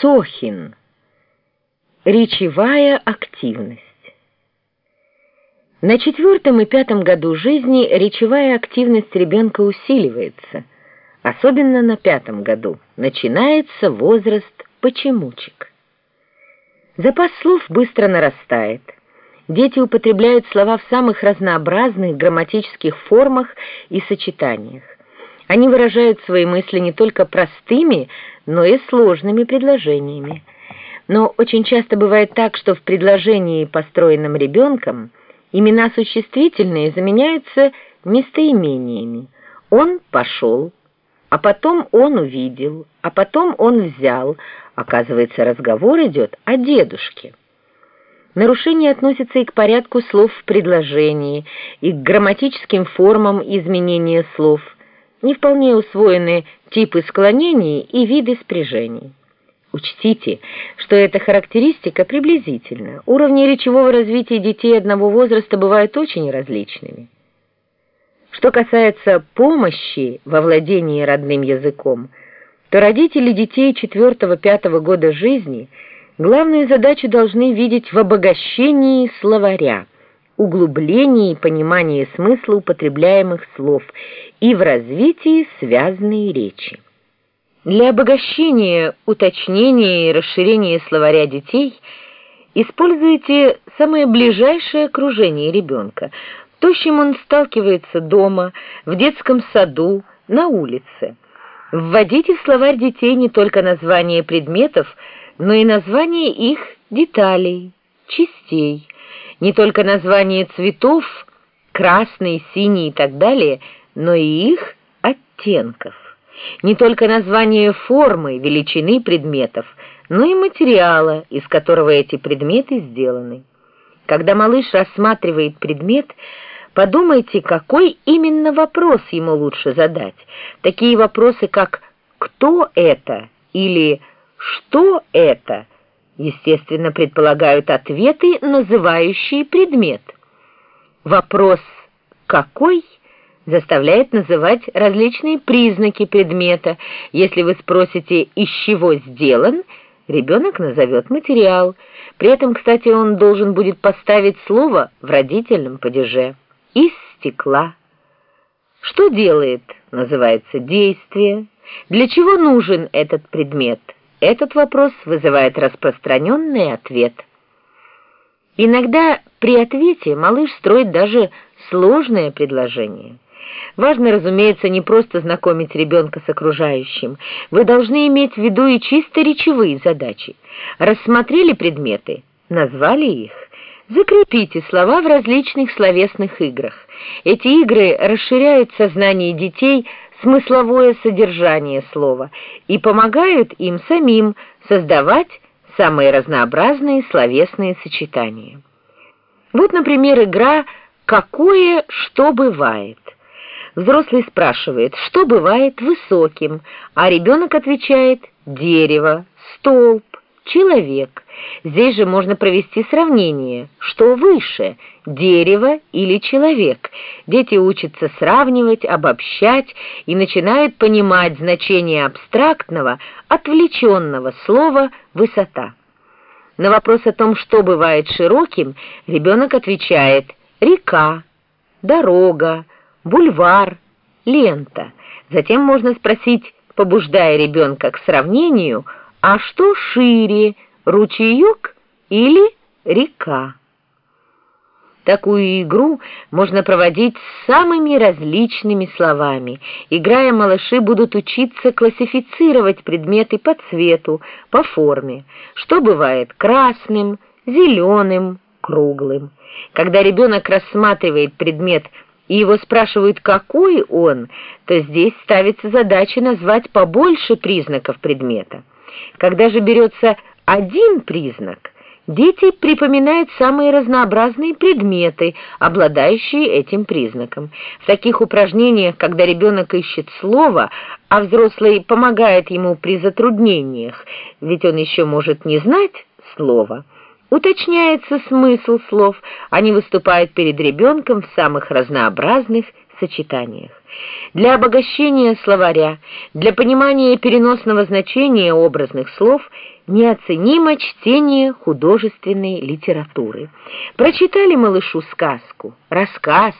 Сохин. Речевая активность. На четвертом и пятом году жизни речевая активность ребенка усиливается, особенно на пятом году. Начинается возраст почемучек. Запас слов быстро нарастает. Дети употребляют слова в самых разнообразных грамматических формах и сочетаниях. Они выражают свои мысли не только простыми, но и сложными предложениями. Но очень часто бывает так, что в предложении, построенном ребенком, имена существительные заменяются местоимениями. Он пошел, а потом он увидел, а потом он взял. Оказывается, разговор идет о дедушке. Нарушение относится и к порядку слов в предложении, и к грамматическим формам изменения слов – не вполне усвоены типы склонений и виды спряжений. Учтите, что эта характеристика приблизительна. Уровни речевого развития детей одного возраста бывают очень различными. Что касается помощи во владении родным языком, то родители детей 4-5 года жизни главную задачу должны видеть в обогащении словаря углублении понимания смысла употребляемых слов и в развитии связанной речи. Для обогащения, уточнения и расширения словаря детей используйте самое ближайшее окружение ребенка, то, с чем он сталкивается дома, в детском саду, на улице. Вводите в словарь детей не только названия предметов, но и названия их деталей, частей, не только название цветов, красный, синий и так далее, но и их оттенков. Не только название формы, величины предметов, но и материала, из которого эти предметы сделаны. Когда малыш рассматривает предмет, подумайте, какой именно вопрос ему лучше задать. Такие вопросы, как «Кто это?» или «Что это?» Естественно, предполагают ответы, называющие предмет. Вопрос «какой?» заставляет называть различные признаки предмета. Если вы спросите «из чего сделан?», ребенок назовет материал. При этом, кстати, он должен будет поставить слово в родительном падеже. «Из стекла». Что делает? Называется действие. Для чего нужен этот предмет? Этот вопрос вызывает распространенный ответ. Иногда при ответе малыш строит даже сложное предложение. Важно, разумеется, не просто знакомить ребенка с окружающим. Вы должны иметь в виду и чисто речевые задачи. Рассмотрели предметы, назвали их. Закрепите слова в различных словесных играх. Эти игры расширяют сознание детей смысловое содержание слова и помогают им самим создавать самые разнообразные словесные сочетания. Вот, например, игра «Какое что бывает?». Взрослый спрашивает, что бывает высоким, а ребенок отвечает «дерево», «столб», «человек». Здесь же можно провести сравнение, что выше – дерево или человек. Дети учатся сравнивать, обобщать и начинают понимать значение абстрактного, отвлеченного слова «высота». На вопрос о том, что бывает широким, ребенок отвечает «река», «дорога», «бульвар», «лента». Затем можно спросить, побуждая ребенка к сравнению, а что шире – ручеек или река. Такую игру можно проводить с самыми различными словами. Играя, малыши будут учиться классифицировать предметы по цвету, по форме, что бывает красным, зеленым, круглым. Когда ребенок рассматривает предмет и его спрашивают, какой он, то здесь ставится задача назвать побольше признаков предмета. Когда же берется один признак. Дети припоминают самые разнообразные предметы, обладающие этим признаком. В таких упражнениях, когда ребенок ищет слово, а взрослый помогает ему при затруднениях, ведь он еще может не знать слова, уточняется смысл слов, они выступают перед ребенком в самых разнообразных сочетаниях. Для обогащения словаря, для понимания переносного значения образных слов неоценимо чтение художественной литературы. Прочитали малышу сказку, рассказ,